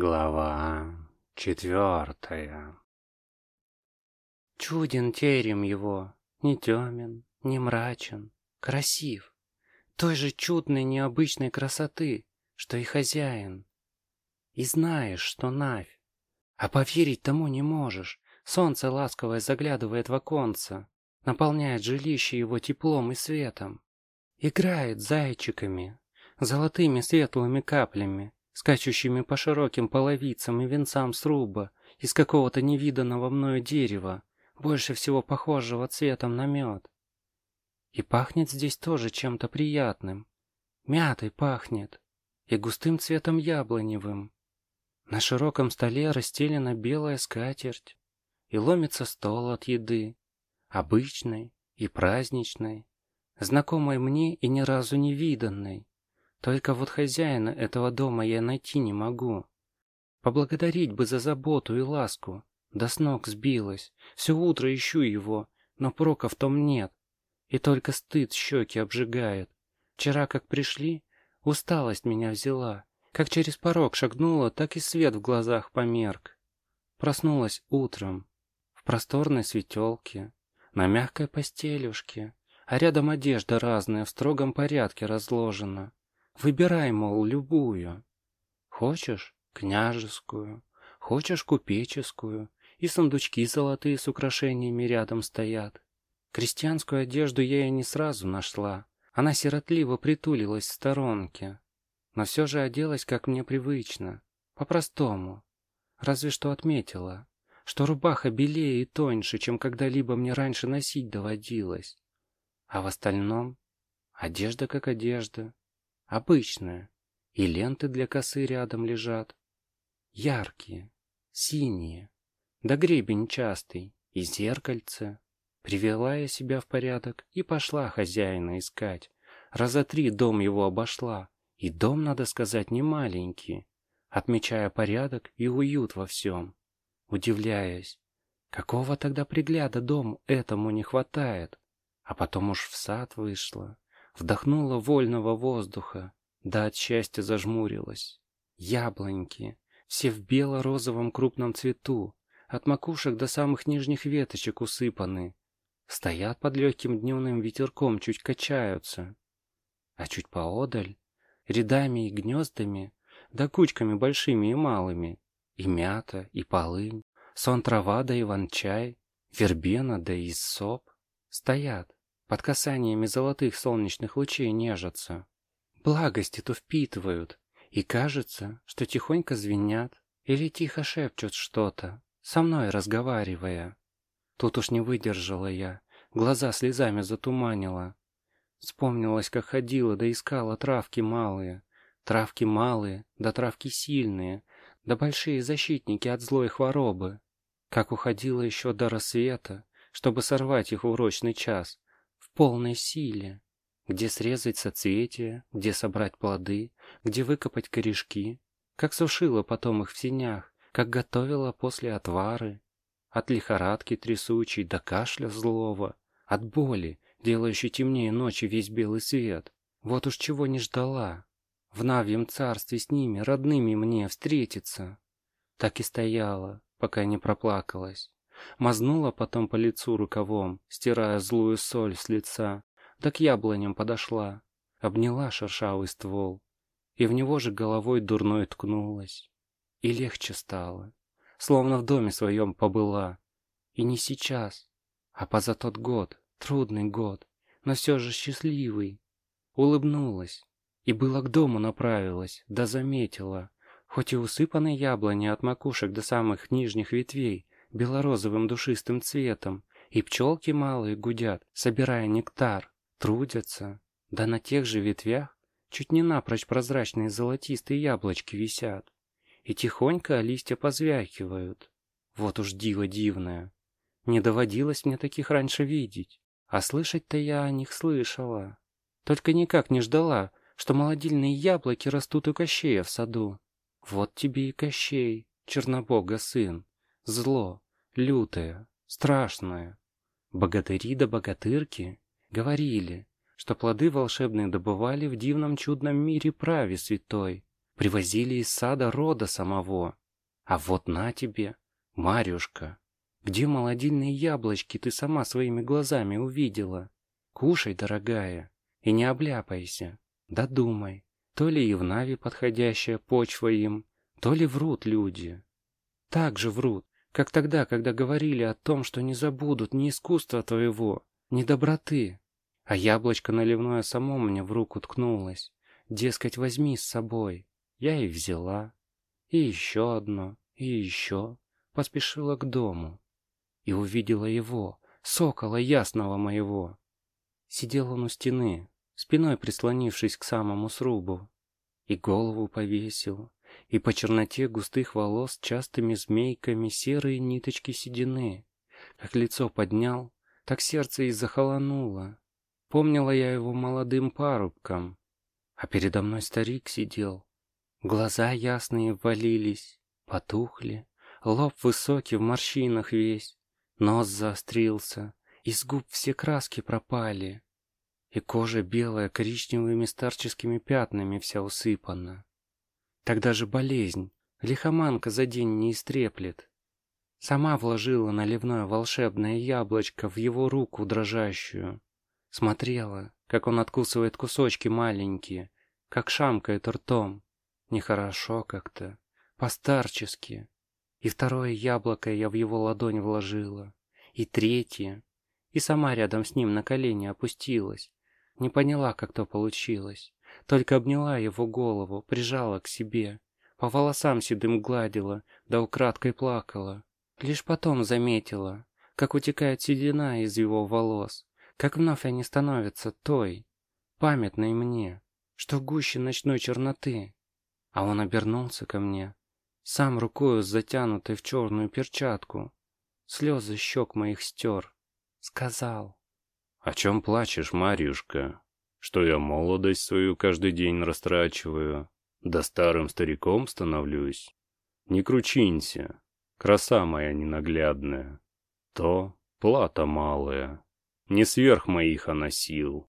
Глава четвертая Чуден терем его, не темен, не мрачен, красив, той же чудной необычной красоты, что и хозяин. И знаешь, что Навь, а поверить тому не можешь, солнце ласковое заглядывает в оконце, наполняет жилище его теплом и светом, играет зайчиками, золотыми светлыми каплями, скачущими по широким половицам и венцам сруба из какого-то невиданного мною дерева, больше всего похожего цветом на мед. И пахнет здесь тоже чем-то приятным. Мятой пахнет и густым цветом яблоневым. На широком столе расстелена белая скатерть, и ломится стол от еды, обычной и праздничной, знакомой мне и ни разу не виданной. Только вот хозяина этого дома я найти не могу. Поблагодарить бы за заботу и ласку. До с ног сбилась. Все утро ищу его, но прока в том нет. И только стыд щеки обжигает. Вчера, как пришли, усталость меня взяла. Как через порог шагнула, так и свет в глазах померк. Проснулась утром, в просторной светелке, на мягкой постелюшке, а рядом одежда разная в строгом порядке разложена. Выбирай, мол, любую. Хочешь — княжескую, хочешь — купеческую, и сундучки золотые с украшениями рядом стоят. Крестьянскую одежду я и не сразу нашла. Она сиротливо притулилась в сторонке. Но все же оделась, как мне привычно, по-простому. Разве что отметила, что рубаха белее и тоньше, чем когда-либо мне раньше носить доводилось. А в остальном одежда как одежда. Обычная. И ленты для косы рядом лежат. Яркие, синие. Да гребень частый, и зеркальце. Привела я себя в порядок и пошла хозяина искать. Раза три дом его обошла. И дом, надо сказать, не маленький. Отмечая порядок и уют во всем. Удивляясь, какого тогда пригляда дому этому не хватает. А потом уж в сад вышла вдохнула вольного воздуха, да от счастья зажмурилась. Яблоньки, все в бело-розовом крупном цвету, от макушек до самых нижних веточек усыпаны. Стоят под легким дневным ветерком, чуть качаются. А чуть поодаль, рядами и гнездами, да кучками большими и малыми, и мята, и полынь, сон трава да иван-чай, вербена да иссоп, стоят под касаниями золотых солнечных лучей нежатся. Благость эту впитывают, и кажется, что тихонько звенят или тихо шепчут что-то, со мной разговаривая. Тут уж не выдержала я, глаза слезами затуманила. Вспомнилось, как ходила да искала травки малые, травки малые, да травки сильные, да большие защитники от злой хворобы. Как уходила еще до рассвета, чтобы сорвать их в урочный час, полной силе. Где срезать соцветия, где собрать плоды, где выкопать корешки. Как сушила потом их в сенях, как готовила после отвары. От лихорадки трясучей до кашля злого, от боли, делающей темнее ночи весь белый свет. Вот уж чего не ждала. В Навьем царстве с ними, родными мне, встретиться. Так и стояла, пока не проплакалась. Мазнула потом по лицу рукавом, стирая злую соль с лица. Да к яблоням подошла, обняла шершавый ствол. И в него же головой дурной ткнулась. И легче стало, словно в доме своем побыла. И не сейчас, а поза тот год, трудный год, но все же счастливый. Улыбнулась и было к дому направилась, да заметила, хоть и усыпаны яблони от макушек до самых нижних ветвей, белорозовым душистым цветом, и пчелки малые гудят, собирая нектар, трудятся. Да на тех же ветвях чуть не напрочь прозрачные золотистые яблочки висят. И тихонько листья позвякивают. Вот уж диво дивное. Не доводилось мне таких раньше видеть. А слышать-то я о них слышала. Только никак не ждала, что молодильные яблоки растут у Кощея в саду. Вот тебе и Кощей, Чернобога сын зло, лютое, страшное. Богатыри да богатырки говорили, что плоды волшебные добывали в дивном чудном мире праве святой, Привозили из сада рода самого. А вот на тебе, Марюшка, где молодильные яблочки ты сама своими глазами увидела? Кушай, дорогая, и не обляпайся. Додумай, то ли и в Нави подходящая почва им, то ли врут люди. Так же врут, как тогда, когда говорили о том, что не забудут ни искусства твоего, ни доброты. А яблочко наливное само мне в руку ткнулось. Дескать, возьми с собой. Я и взяла. И еще одно, и еще. Поспешила к дому. И увидела его, сокола ясного моего. Сидел он у стены, спиной прислонившись к самому срубу. И голову повесил, и по черноте густых волос частыми змейками серые ниточки седины. Как лицо поднял, так сердце и захолонуло. Помнила я его молодым парубком, а передо мной старик сидел. Глаза ясные ввалились, потухли, лоб высокий в морщинах весь, нос заострился, из губ все краски пропали, и кожа белая коричневыми старческими пятнами вся усыпана. Тогда же болезнь, лихоманка за день не истреплет. Сама вложила наливное волшебное яблочко в его руку дрожащую. Смотрела, как он откусывает кусочки маленькие, как шамкает ртом. Нехорошо как-то, постарчески. И второе яблоко я в его ладонь вложила. И третье. И сама рядом с ним на колени опустилась. Не поняла, как то получилось. Только обняла его голову, прижала к себе, по волосам седым гладила, да украдкой плакала. Лишь потом заметила, как утекает седина из его волос, как вновь они становятся той, памятной мне, что гуще ночной черноты. А он обернулся ко мне, сам рукою затянутой в черную перчатку, слезы щек моих стер, сказал. «О чем плачешь, Марьюшка?» Что я молодость свою каждый день растрачиваю, да старым стариком становлюсь. Не кручинься, краса моя ненаглядная. То плата малая, не сверх моих она сил.